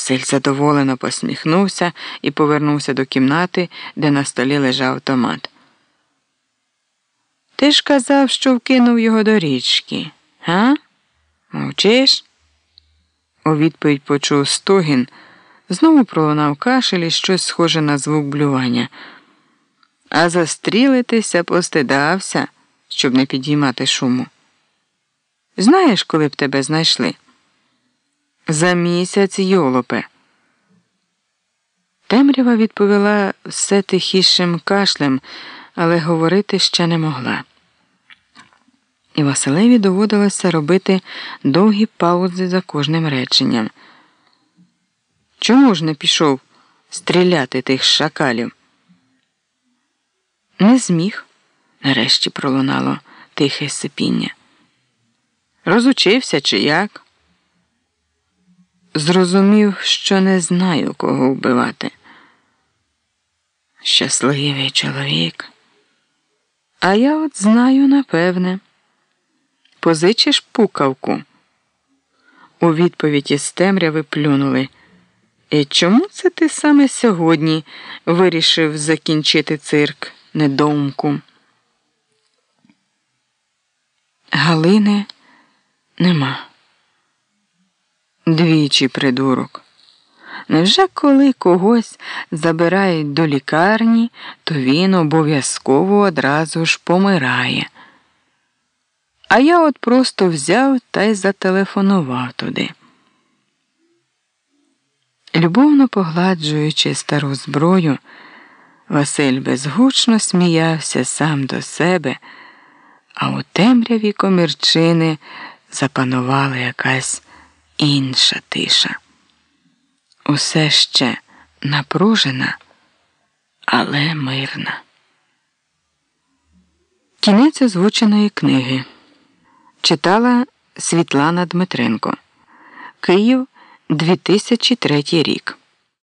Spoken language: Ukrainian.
Василь задоволено посміхнувся і повернувся до кімнати, де на столі лежав автомат. Ти ж казав, що вкинув його до річки, га? Мовчиш? У відповідь почув стогін, знову пролунав кашель і щось схоже на звук блювання. А застрілитися постидався, щоб не підіймати шуму. Знаєш, коли б тебе знайшли? За місяць йолопе. Темрява відповіла все тихішим кашлем, але говорити ще не могла. І Василеві доводилося робити довгі паузи за кожним реченням. Чому ж не пішов стріляти тих шакалів? Не зміг, нарешті пролунало тихе сипіння. Розучився чи як? Зрозумів, що не знаю, кого вбивати. Щасливий чоловік. А я от знаю, напевне. Позичиш пукавку. У відповідь із темряви плюнули. І чому це ти саме сьогодні вирішив закінчити цирк недоумку? Галини нема. Двічі придурок. Невже коли когось забирають до лікарні, то він обов'язково одразу ж помирає? А я от просто взяв та й зателефонував туди. Любовно погладжуючи стару зброю, Василь безгучно сміявся сам до себе, а у темряві комірчини запанувала якась інша тиша. Усе ще напружена, але мирна. Кінець озвученої книги читала Світлана Дмитренко. Київ 2003 рік.